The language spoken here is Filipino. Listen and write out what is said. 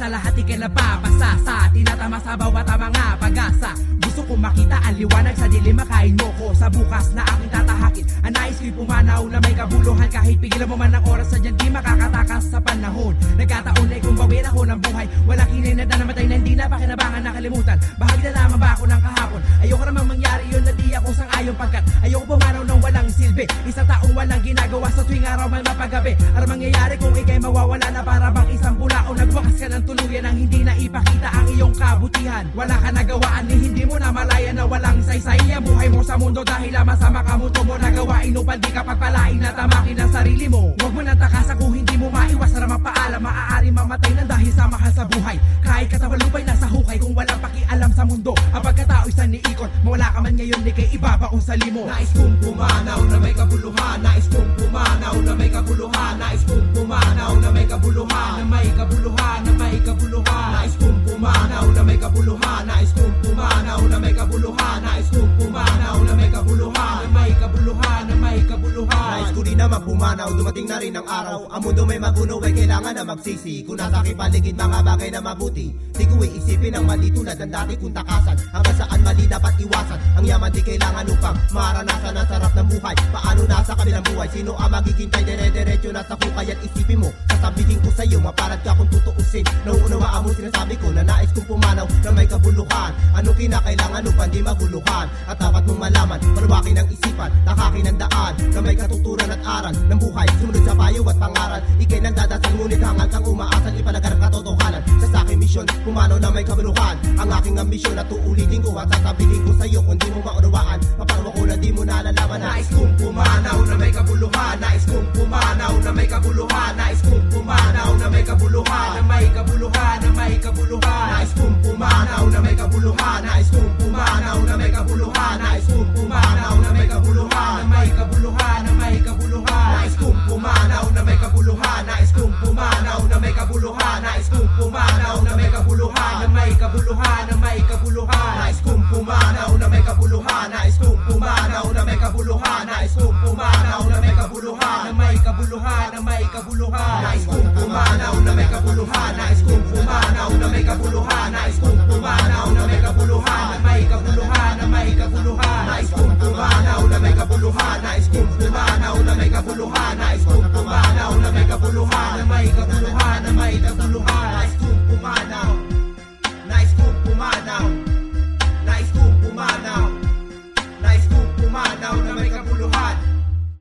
sa lahat ikay napapasa Sa tinatama sa bawat mga pag-asa. Gusto kong makita ang liwanag sa dilim Makain mo ko sa bukas na aking tatahakin Ang nais ko'y pumanaw na may kabuluhan. Kahit pigilan mo man ang oras sa dyan Di makakatakas sa panahon. Nagkataon ay kung bawin ako ng buhay Walang kinay na namatay na hindi na pakinabangan nakalimutan. Bahagi na lamang ba ako ng kahapon? Ayoko namang mangyari yun na ako sang ayon Pagkat ayoko pumanaw ng walang silbi. Isang taong walang ginagawa sa tuwing araw man mapagabi. Ano mangyayari kung ikay mawawala na para bang isang bula O nagwakas ka ng tuluyan ang hindi na ipakita ang iyong kabutihan. Wala ka nagawaan ni hindi mo na malaya na walang saysay. Ang buhay mo sa mundo dahil lamang sa makamuto mo nagawain upang di ka pagpalain na tamakin ang sarili mo. Huwag mo nang takasan kung hindi mo maiwas. Na mapaalam Maaari mamatay ng dahil sa mahal sa buhay. Kahit katawan lupay nasa hukay kung walang pakialam sa mundo Ang pagkatao isang niikot Mawala ka man ngayon di kay ibabaon sa limo. Nais kong pumanaw na may kabuluhan Nais kong pumanaw na may kabuluhan Nais kong pumanaw na may kabuluhan Na may kabuluhan, na may kabuluhan. Nais kong pumanaw na may kabuluhan Nais kong pumanaw na may kabuluhan Nais kong Naman pumanaw, dumating na rin ang araw. Ang mundo may maguno ay kailangan na magsisi. Kung nasa aking paligid mga bagay na mabuti Di ko iisipin ang mali tulad ng dati kong takasan. Hanggang saan mali dapat iwasan? Ang yaman di kailangan upang maranasan ang sarap ng buhay. Paano nasa kabilang buhay? Sino ang magigintay dire-diretso na sa hukay at isipin mo. Sasabihin ko sa'yo, maparad ka kung tutuusin. Nauunawaan mo sinasabi ko na nais kong pumanaw na may kabuluhan. Ano kinakailangan upang di maguluhan? At dapat mong malaman, maluwakin ang isipan Takakin ang daan na may katuturan at aral Ng buhay, sumunod sa payo at pangaral Ikay nang dadasal ngunit hangal kang umaasan Ipalagarap katotohanan. Sa sa aking misyon Pumanaw na may kabuluhan. Ang aking ambisyon at uulitin ko At sasabihin ko sa'yo kung di mo maunawaan nalalaman Nais kong pumanaw na may kabuluhan Nais kong pumanaw na may kabuluhan Nais kong pumanaw na may kabuluhan Na may kabuluhan, na may kabuluhan Nais kong pumanaw na may kabuluhan Nais kong pumanaw na may kabuluhan Nais kong pumanaw na may kabuluhan Na may kabuluhan, na may kabuluhan Nais kong pumanaw na may kabuluhan Nais kong pumanaw na may kabuluhan Nais kong pumanaw na may kabuluhan Na may kabuluhan, na may kabuluhan na may kabuluhan Nais kong pumanaw na may kabuluhan Na may kabuluhan, na may kabuluhan Nais kong pumanaw na may kabuluhan Nais kong pumanaw na may kabuluhan Nais kong pumanaw na may kabuluhan Na may kabuluhan, na may kabuluhan Nais kong pumanaw na may kabuluhan Nais kong pumanaw na may kabuluhan Nais kong pumanaw na may kabuluhan Na may kabuluhan, na may kabuluhan